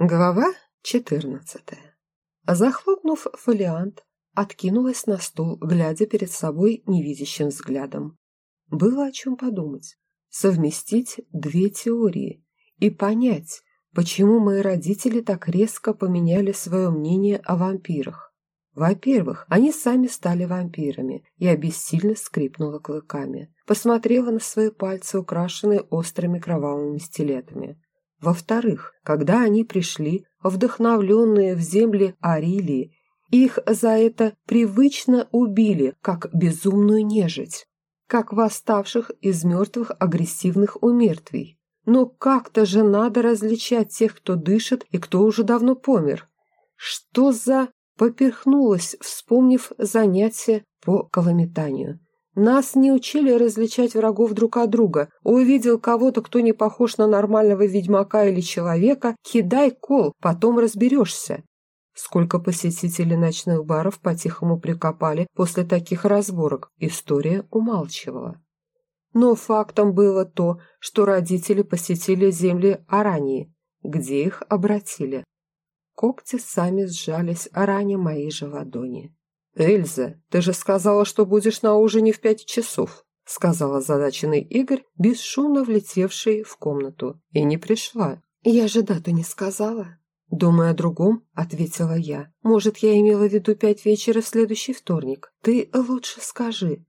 Глава четырнадцатая. Захлопнув фолиант, откинулась на стул, глядя перед собой невидящим взглядом. Было о чем подумать. Совместить две теории и понять, почему мои родители так резко поменяли свое мнение о вампирах. Во-первых, они сами стали вампирами. Я бессильно скрипнула клыками. Посмотрела на свои пальцы, украшенные острыми кровавыми стилетами. Во-вторых, когда они пришли, вдохновленные в земле Арилии, их за это привычно убили, как безумную нежить, как восставших из мертвых агрессивных умертвий. Но как-то же надо различать тех, кто дышит и кто уже давно помер. Что за... Поперхнулась, вспомнив занятие по каламетанию. Нас не учили различать врагов друг от друга. Увидел кого-то, кто не похож на нормального ведьмака или человека, кидай кол, потом разберешься. Сколько посетителей ночных баров по-тихому прикопали после таких разборок, история умалчивала. Но фактом было то, что родители посетили земли Арании, где их обратили. Когти сами сжались о моей же ладони. «Эльза, ты же сказала, что будешь на ужине в пять часов», сказал озадаченный Игорь, бесшумно влетевший в комнату, и не пришла. «Я же дату не сказала». Думая о другом, ответила я. «Может, я имела в виду пять вечера в следующий вторник? Ты лучше скажи,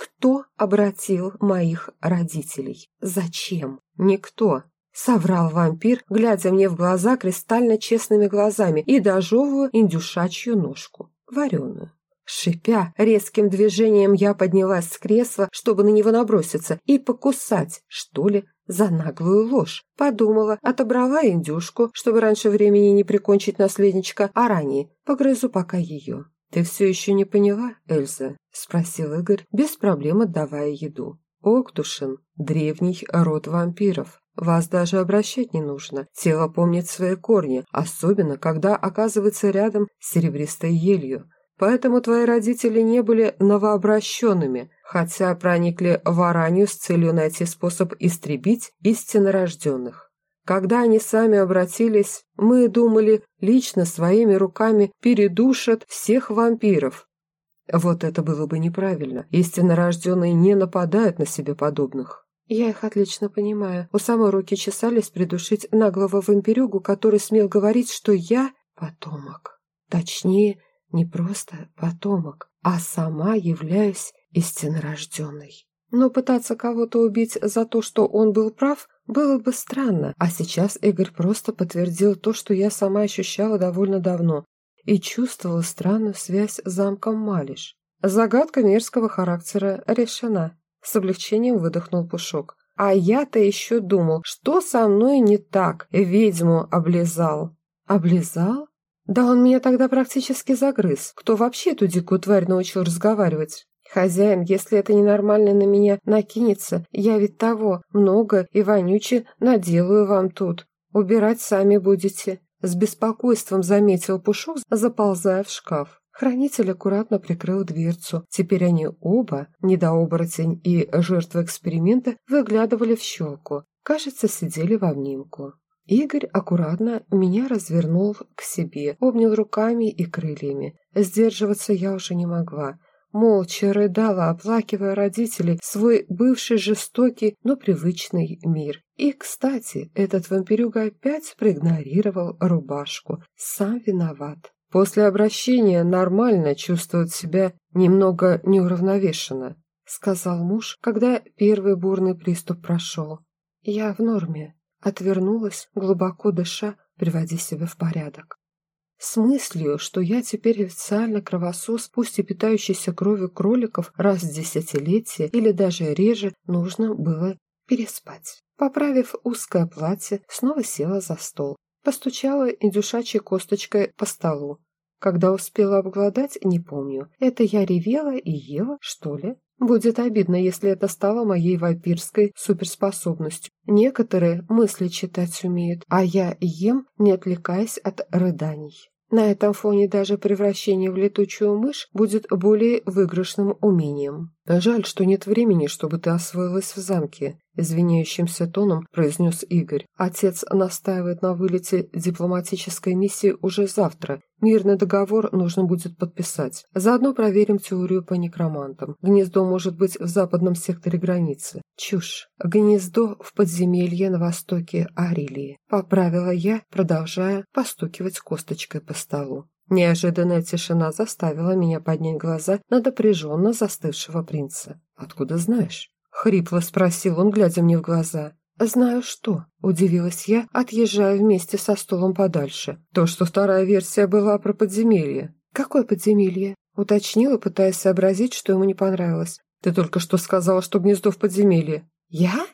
кто обратил моих родителей? Зачем? Никто. Соврал вампир, глядя мне в глаза кристально честными глазами и дожевывая индюшачью ножку, вареную. Шипя, резким движением я поднялась с кресла, чтобы на него наброситься и покусать, что ли, за наглую ложь. Подумала, отобрала индюшку, чтобы раньше времени не прикончить наследничка, а ранее погрызу пока ее. «Ты все еще не поняла, Эльза?» – спросил Игорь, без проблем отдавая еду. «Октушин – древний род вампиров. Вас даже обращать не нужно. Тело помнит свои корни, особенно когда оказывается рядом с серебристой елью. Поэтому твои родители не были новообращенными, хотя проникли в Аранию с целью найти способ истребить истинно рожденных. Когда они сами обратились, мы думали, лично своими руками передушат всех вампиров. Вот это было бы неправильно. Истинно рожденные не нападают на себе подобных. Я их отлично понимаю. У самой руки чесались придушить наглого вампирюгу, который смел говорить, что я потомок. Точнее, не просто потомок, а сама являюсь истиннорожденной. Но пытаться кого-то убить за то, что он был прав, было бы странно, а сейчас Игорь просто подтвердил то, что я сама ощущала довольно давно и чувствовала странную связь с замком Малиш. Загадка мерзкого характера решена. С облегчением выдохнул Пушок. А я-то еще думал, что со мной не так, ведьму облизал. Облизал? Да он меня тогда практически загрыз. Кто вообще эту дикую тварь научил разговаривать? Хозяин, если это ненормально на меня накинется, я ведь того много и вонюче наделаю вам тут. Убирать сами будете. С беспокойством заметил Пушок, заползая в шкаф. Хранитель аккуратно прикрыл дверцу. Теперь они оба, недооборотень и жертва эксперимента, выглядывали в щелку. Кажется, сидели в обнимку. Игорь аккуратно меня развернул к себе, обнял руками и крыльями. Сдерживаться я уже не могла. Молча рыдала, оплакивая родителей, свой бывший жестокий, но привычный мир. И, кстати, этот вампирюга опять проигнорировал рубашку. Сам виноват. После обращения нормально чувствует себя немного неуравновешенно, сказал муж, когда первый бурный приступ прошел. Я в норме. Отвернулась, глубоко дыша, приводя себя в порядок. С мыслью, что я теперь официально кровосос, пусть и питающийся кровью кроликов раз в десятилетие или даже реже, нужно было переспать. Поправив узкое платье, снова села за стол. Постучала индюшачьей косточкой по столу. Когда успела обглодать, не помню. Это я ревела и ела, что ли? Будет обидно, если это стало моей вампирской суперспособностью. Некоторые мысли читать умеют, а я ем, не отвлекаясь от рыданий. На этом фоне даже превращение в летучую мышь будет более выигрышным умением. «Жаль, что нет времени, чтобы ты освоилась в замке», – извиняющимся тоном произнес Игорь. «Отец настаивает на вылете дипломатической миссии уже завтра. Мирный договор нужно будет подписать. Заодно проверим теорию по некромантам. Гнездо может быть в западном секторе границы. Чушь. Гнездо в подземелье на востоке Арилии. Поправила я, продолжая постукивать косточкой по столу. Неожиданная тишина заставила меня поднять глаза на напряженно застывшего принца. «Откуда знаешь?» — хрипло спросил он, глядя мне в глаза. «Знаю что», — удивилась я, отъезжая вместе со столом подальше. «То, что вторая версия была про подземелье». «Какое подземелье?» — уточнила, пытаясь сообразить, что ему не понравилось. «Ты только что сказала, что гнездо в подземелье». «Я?»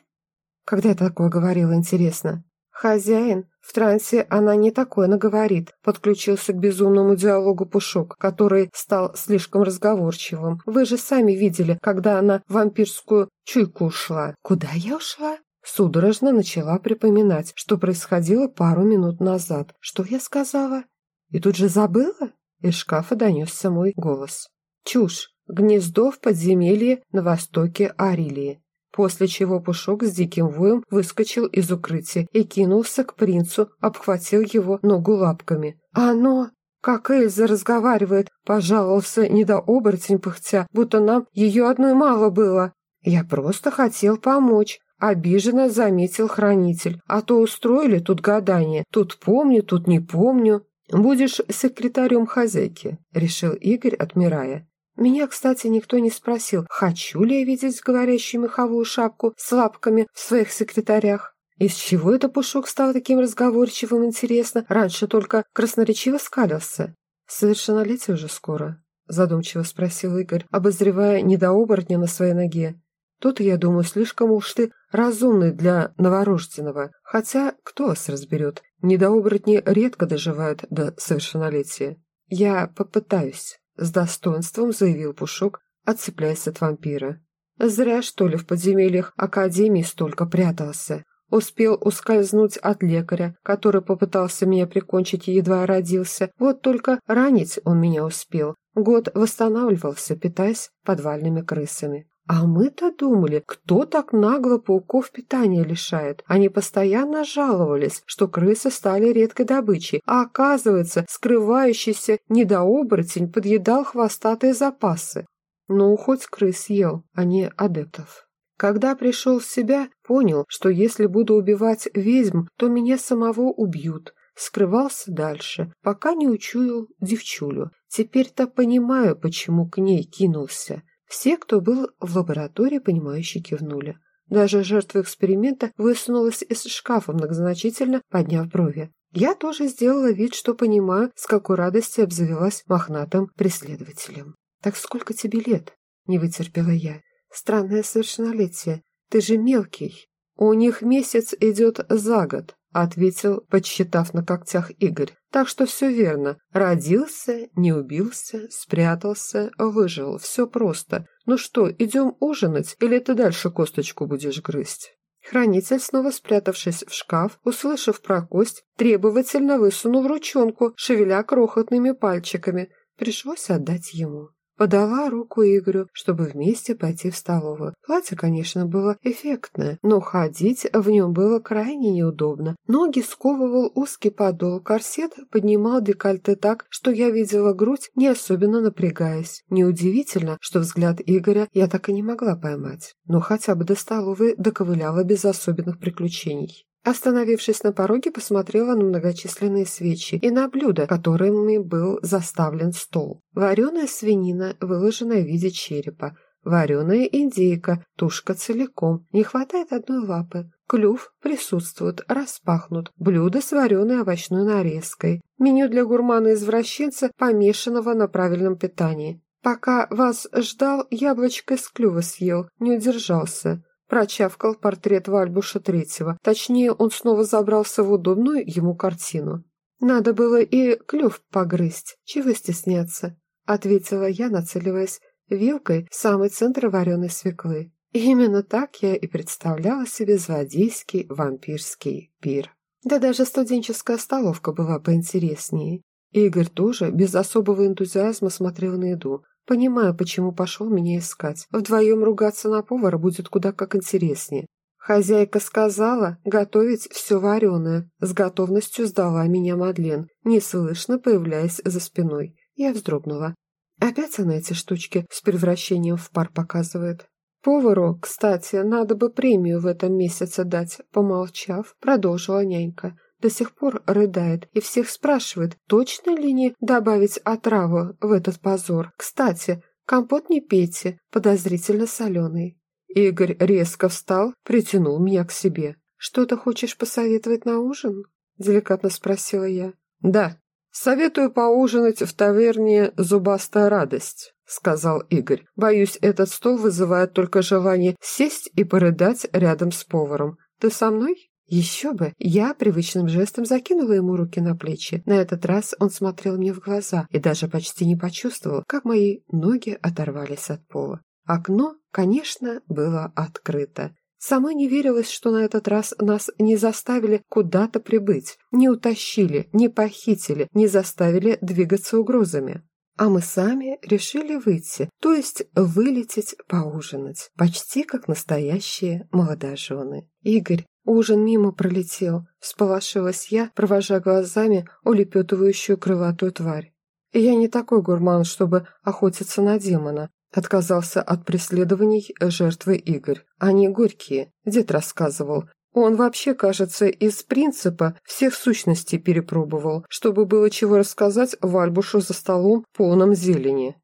«Когда я такое говорила, интересно?» «Хозяин, в трансе она не такое наговорит», подключился к безумному диалогу Пушок, который стал слишком разговорчивым. «Вы же сами видели, когда она в вампирскую чуйку ушла». «Куда я ушла?» Судорожно начала припоминать, что происходило пару минут назад. Что я сказала? И тут же забыла? Из шкафа донесся мой голос. «Чушь! Гнездо в подземелье на востоке Арилии после чего Пушок с диким воем выскочил из укрытия и кинулся к принцу, обхватил его ногу лапками. «А оно...» «Как Эльза разговаривает!» – пожаловался недооборотень пыхтя, будто нам ее одной мало было. «Я просто хотел помочь», – обиженно заметил хранитель. «А то устроили тут гадание. Тут помню, тут не помню». «Будешь секретарем хозяйки», – решил Игорь, отмирая. Меня, кстати, никто не спросил, хочу ли я видеть говорящую меховую шапку с лапками в своих секретарях. Из чего это Пушок стал таким разговорчивым, интересно? Раньше только красноречиво скалился. Совершеннолетие уже скоро, задумчиво спросил Игорь, обозревая недооборотня на своей ноге. Тут, я думаю, слишком уж ты разумный для новорожденного. Хотя, кто вас разберет? Недооборотни редко доживают до совершеннолетия. Я попытаюсь. С достоинством заявил Пушок, отцепляясь от вампира. Зря, что ли, в подземельях Академии столько прятался. Успел ускользнуть от лекаря, который попытался меня прикончить, едва родился. Вот только ранить он меня успел. Год восстанавливался, питаясь подвальными крысами. А мы-то думали, кто так нагло пауков питания лишает. Они постоянно жаловались, что крысы стали редкой добычей, а оказывается, скрывающийся недооборотень подъедал хвостатые запасы. Ну, хоть крыс ел, а не адептов. Когда пришел в себя, понял, что если буду убивать ведьм, то меня самого убьют. Скрывался дальше, пока не учуял девчулю. Теперь-то понимаю, почему к ней кинулся. Все, кто был в лаборатории, понимающе кивнули. Даже жертва эксперимента высунулась из шкафа, многозначительно подняв брови. Я тоже сделала вид, что понимаю, с какой радостью обзавелась мохнатым преследователем. «Так сколько тебе лет?» – не вытерпела я. «Странное совершеннолетие. Ты же мелкий. У них месяц идет за год ответил, подсчитав на когтях Игорь. Так что все верно. Родился, не убился, спрятался, выжил. Все просто. Ну что, идем ужинать или ты дальше косточку будешь грызть? Хранитель, снова спрятавшись в шкаф, услышав про кость, требовательно высунул ручонку, шевеля крохотными пальчиками. Пришлось отдать ему. Подала руку Игорю, чтобы вместе пойти в столовую. Платье, конечно, было эффектное, но ходить в нем было крайне неудобно. Ноги сковывал узкий подол, корсет поднимал декольте так, что я видела грудь, не особенно напрягаясь. Неудивительно, что взгляд Игоря я так и не могла поймать. Но хотя бы до столовой доковыляла без особенных приключений. Остановившись на пороге, посмотрела на многочисленные свечи и на блюда, которыми был заставлен стол. Вареная свинина, выложенная в виде черепа, вареная индейка, тушка целиком, не хватает одной лапы. Клюв присутствует, распахнут, блюдо с вареной овощной нарезкой. Меню для гурмана-извращенца, помешанного на правильном питании. Пока вас ждал, яблочко из клюва съел, не удержался. Прочавкал портрет Вальбуша Третьего. Точнее, он снова забрался в удобную ему картину. «Надо было и клюв погрызть. Чего стесняться?» — ответила я, нацеливаясь вилкой в самый центр вареной свеклы. Именно так я и представляла себе злодейский вампирский пир. Да даже студенческая столовка была поинтереснее. Игорь тоже без особого энтузиазма смотрел на еду. Понимаю, почему пошел меня искать. Вдвоем ругаться на повара будет куда как интереснее. Хозяйка сказала готовить все вареное. С готовностью сдала меня Мадлен, неслышно появляясь за спиной. Я вздрогнула. Опять она эти штучки с превращением в пар показывает. Повару, кстати, надо бы премию в этом месяце дать, помолчав, продолжила нянька. До сих пор рыдает и всех спрашивает, точно ли не добавить отраву в этот позор. Кстати, компот не пейте, подозрительно соленый. Игорь резко встал, притянул меня к себе. «Что-то хочешь посоветовать на ужин?» – деликатно спросила я. «Да, советую поужинать в таверне «Зубастая радость», – сказал Игорь. «Боюсь, этот стол вызывает только желание сесть и порыдать рядом с поваром. Ты со мной?» Еще бы! Я привычным жестом закинула ему руки на плечи. На этот раз он смотрел мне в глаза и даже почти не почувствовал, как мои ноги оторвались от пола. Окно, конечно, было открыто. Самой не верилось, что на этот раз нас не заставили куда-то прибыть, не утащили, не похитили, не заставили двигаться угрозами. А мы сами решили выйти, то есть вылететь поужинать, почти как настоящие молодожены. Игорь, ужин мимо пролетел, всполошилась я, провожая глазами улепетывающую крылатую тварь. Я не такой гурман, чтобы охотиться на демона, Отказался от преследований жертвы Игорь. Они горькие, дед рассказывал. Он вообще, кажется, из принципа всех сущностей перепробовал, чтобы было чего рассказать Вальбушу за столом полном зелени.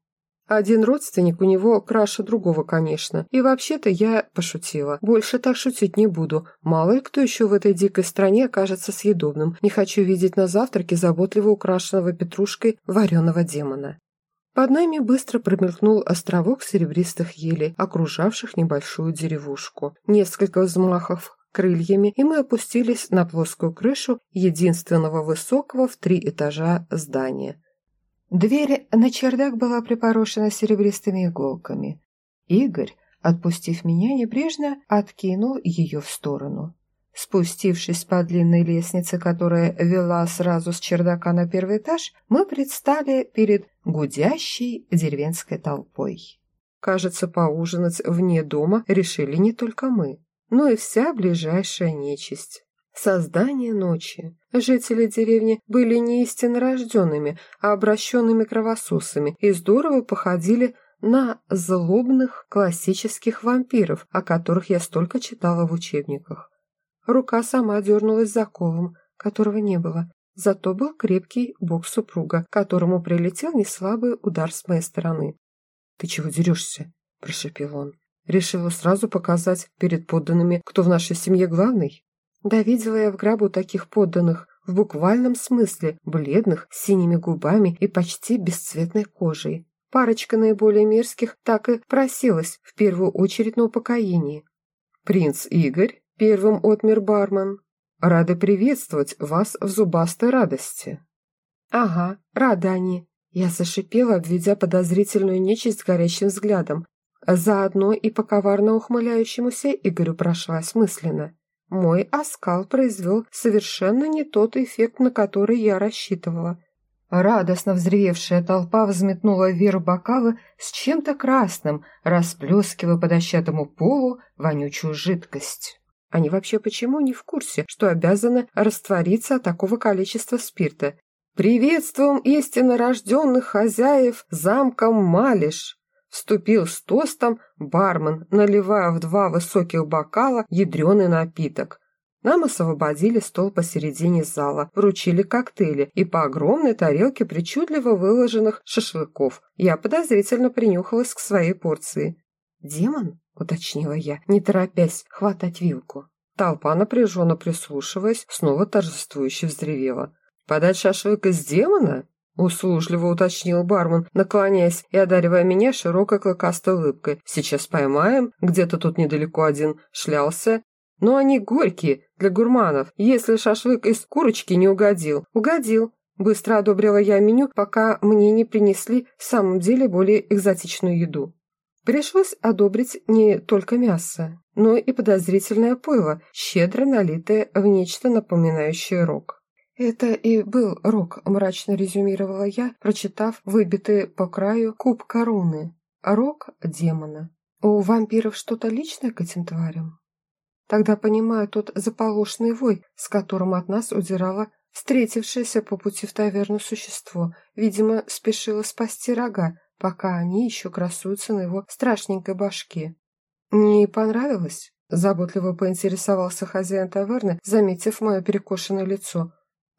Один родственник у него краше другого, конечно. И вообще-то я пошутила. Больше так шутить не буду. Мало ли кто еще в этой дикой стране окажется съедобным. Не хочу видеть на завтраке заботливо украшенного петрушкой вареного демона. Под нами быстро промелькнул островок серебристых елей, окружавших небольшую деревушку. Несколько взмахов крыльями, и мы опустились на плоскую крышу единственного высокого в три этажа здания. Дверь на чердак была припорошена серебристыми иголками. Игорь, отпустив меня небрежно, откинул ее в сторону. Спустившись по длинной лестнице, которая вела сразу с чердака на первый этаж, мы предстали перед гудящей деревенской толпой. Кажется, поужинать вне дома решили не только мы, но и вся ближайшая нечисть. Создание ночи. Жители деревни были не истинно рожденными, а обращенными кровососами и здорово походили на злобных классических вампиров, о которых я столько читала в учебниках. Рука сама дернулась за колом, которого не было. Зато был крепкий бок супруга, которому прилетел неслабый удар с моей стороны. «Ты чего дерешься?» – прошепел он. «Решила сразу показать перед подданными, кто в нашей семье главный?» Да видела я в грабу таких подданных, в буквальном смысле, бледных, с синими губами и почти бесцветной кожей. Парочка наиболее мерзких так и просилась в первую очередь на упокоение. «Принц Игорь?» Первым отмер бармен. Рады приветствовать вас в зубастой радости. Ага, рады они. Я зашипела, обведя подозрительную нечисть горящим взглядом. Заодно и по коварно ухмыляющемуся Игорю прошлась мысленно. Мой оскал произвел совершенно не тот эффект, на который я рассчитывала. Радостно взревевшая толпа взметнула вверх бокалы с чем-то красным, расплескивая по дощатому полу вонючую жидкость. Они вообще почему не в курсе, что обязаны раствориться от такого количества спирта? «Приветствуем истинно рожденных хозяев замком Малиш!» Вступил с тостом бармен, наливая в два высоких бокала ядреный напиток. Нам освободили стол посередине зала, вручили коктейли и по огромной тарелке причудливо выложенных шашлыков. Я подозрительно принюхалась к своей порции. «Демон?» — уточнила я, не торопясь хватать вилку. Толпа, напряженно прислушиваясь, снова торжествующе взревела. «Подать шашлык из демона?» — услужливо уточнил бармен, наклоняясь и одаривая меня широкой клыкастой улыбкой. «Сейчас поймаем, где-то тут недалеко один шлялся. Но они горькие, для гурманов, если шашлык из курочки не угодил». «Угодил», Быстро одобрила я меню, пока мне не принесли в самом деле более экзотичную еду. Пришлось одобрить не только мясо, но и подозрительное пойло, щедро налитое в нечто напоминающее рог. «Это и был рок», – мрачно резюмировала я, прочитав выбитый по краю куб короны. «Рок демона. У вампиров что-то личное к этим тварям?» Тогда понимаю тот заполошный вой, с которым от нас удирало встретившееся по пути в таверну существо. Видимо, спешило спасти рога, пока они еще красуются на его страшненькой башке. «Не понравилось?» – заботливо поинтересовался хозяин таверны, заметив мое перекошенное лицо.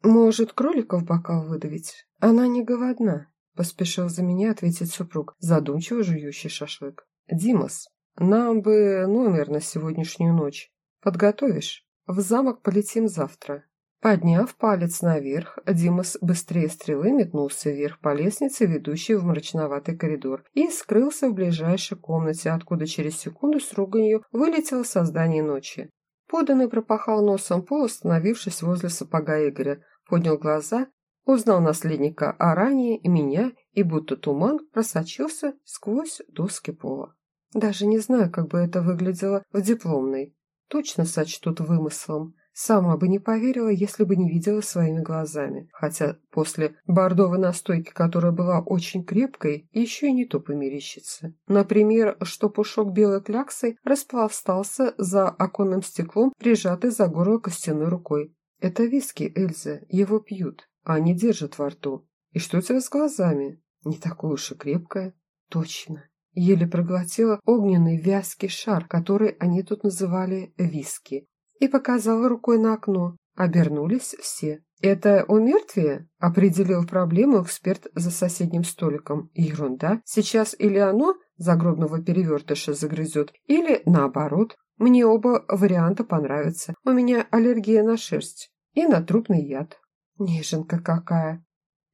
«Может, кролика в бокал выдавить? Она не голодна», – поспешил за меня ответить супруг, задумчиво жующий шашлык. «Димас, нам бы номер на сегодняшнюю ночь. Подготовишь? В замок полетим завтра. Подняв палец наверх, Димас быстрее стрелы метнулся вверх по лестнице, ведущей в мрачноватый коридор, и скрылся в ближайшей комнате, откуда через секунду с руганью вылетело создание ночи. Поданный пропахал носом пол, остановившись возле сапога Игоря, поднял глаза, узнал наследника а ранее и меня, и будто туман просочился сквозь доски пола. Даже не знаю, как бы это выглядело в дипломной. Точно сочтут вымыслом. Сама бы не поверила, если бы не видела своими глазами. Хотя после бордовой настойки, которая была очень крепкой, еще и не то померещится. Например, что пушок белой кляксой распластался за оконным стеклом, прижатый за горло костяной рукой. Это виски, Эльза, его пьют, а они держат во рту. И что у тебя с глазами? Не такое уж и крепкое. Точно. Еле проглотила огненный вязкий шар, который они тут называли виски и показала рукой на окно. Обернулись все. «Это у мертвия?» – определил проблему эксперт за соседним столиком. Ерунда. Сейчас или оно загробного перевертыша загрызет, или наоборот. Мне оба варианта понравятся. У меня аллергия на шерсть и на трупный яд. Неженка какая!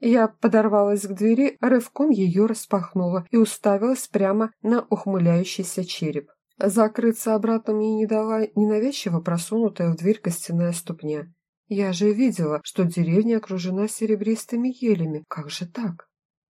Я подорвалась к двери, рывком ее распахнула и уставилась прямо на ухмыляющийся череп. Закрыться обратно мне не дала ненавязчиво просунутая в дверь костяная ступня. Я же видела, что деревня окружена серебристыми елями. Как же так?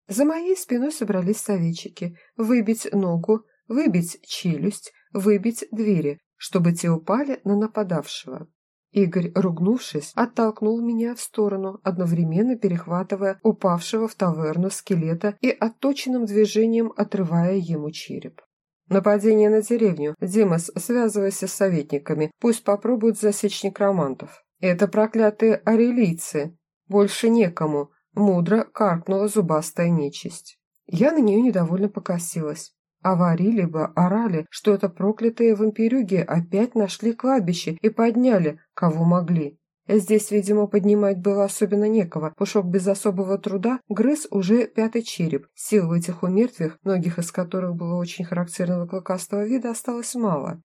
За моей спиной собрались советчики. Выбить ногу, выбить челюсть, выбить двери, чтобы те упали на нападавшего. Игорь, ругнувшись, оттолкнул меня в сторону, одновременно перехватывая упавшего в таверну скелета и отточенным движением отрывая ему череп. Нападение на деревню. Димас, связывайся с советниками. Пусть попробуют засечь некромантов. Это проклятые арелийцы. Больше некому. Мудро каркнула зубастая нечисть. Я на нее недовольно покосилась. Авари либо орали, что это проклятые вампирюги опять нашли кладбище и подняли, кого могли. Здесь, видимо, поднимать было особенно некого. Пушок без особого труда грыз уже пятый череп. Сил в этих умертвых, многих из которых было очень характерного клыкастого вида, осталось мало.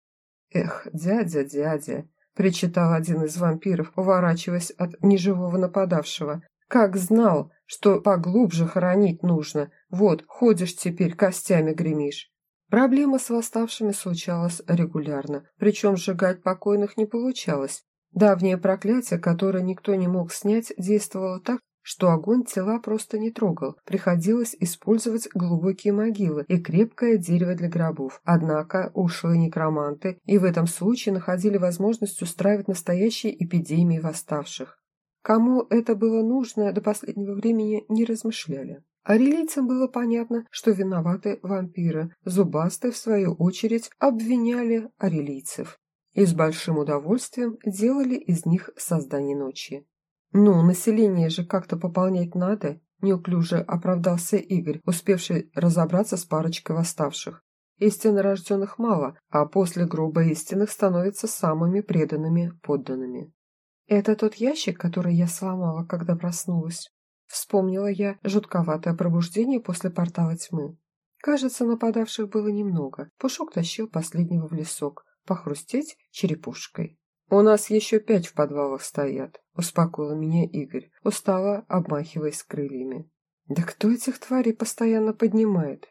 «Эх, дядя, дядя!» – причитал один из вампиров, уворачиваясь от неживого нападавшего. «Как знал, что поглубже хоронить нужно. Вот, ходишь теперь, костями гремишь». Проблема с восставшими случалась регулярно, причем сжигать покойных не получалось. Давнее проклятие, которое никто не мог снять, действовало так, что огонь тела просто не трогал. Приходилось использовать глубокие могилы и крепкое дерево для гробов. Однако ушлые некроманты и в этом случае находили возможность устраивать настоящие эпидемии восставших. Кому это было нужно, до последнего времени не размышляли. Арелийцам было понятно, что виноваты вампиры. Зубастые, в свою очередь, обвиняли арелийцев и с большим удовольствием делали из них создание ночи. «Ну, население же как-то пополнять надо», – неуклюже оправдался Игорь, успевший разобраться с парочкой восставших. Истинно рожденных мало, а после грубо истинных становятся самыми преданными подданными. «Это тот ящик, который я сломала, когда проснулась?» Вспомнила я жутковатое пробуждение после портала тьмы. Кажется, нападавших было немного. Пушок тащил последнего в лесок похрустеть черепушкой. «У нас еще пять в подвалах стоят», — успокоил меня Игорь, устало обмахиваясь крыльями. «Да кто этих тварей постоянно поднимает?»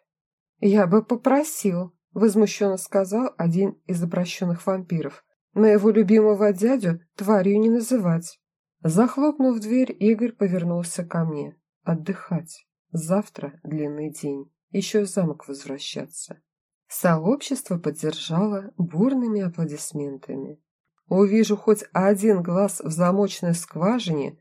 «Я бы попросил», — возмущенно сказал один из обращенных вампиров. «Моего любимого дядю тварью не называть». Захлопнув дверь, Игорь повернулся ко мне. «Отдыхать. Завтра длинный день. Еще в замок возвращаться». Сообщество поддержало бурными аплодисментами. Увижу хоть один глаз в замочной скважине,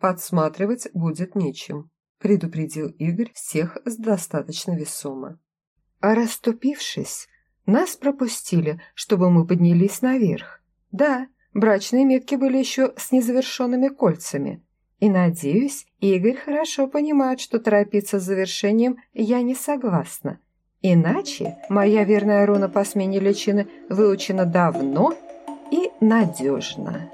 подсматривать будет нечем», предупредил Игорь всех достаточно весомо. А расступившись, нас пропустили, чтобы мы поднялись наверх. Да, брачные метки были еще с незавершенными кольцами. И, надеюсь, Игорь хорошо понимает, что торопиться с завершением я не согласна. Иначе моя верная руна по смене личины выучена давно и надежно.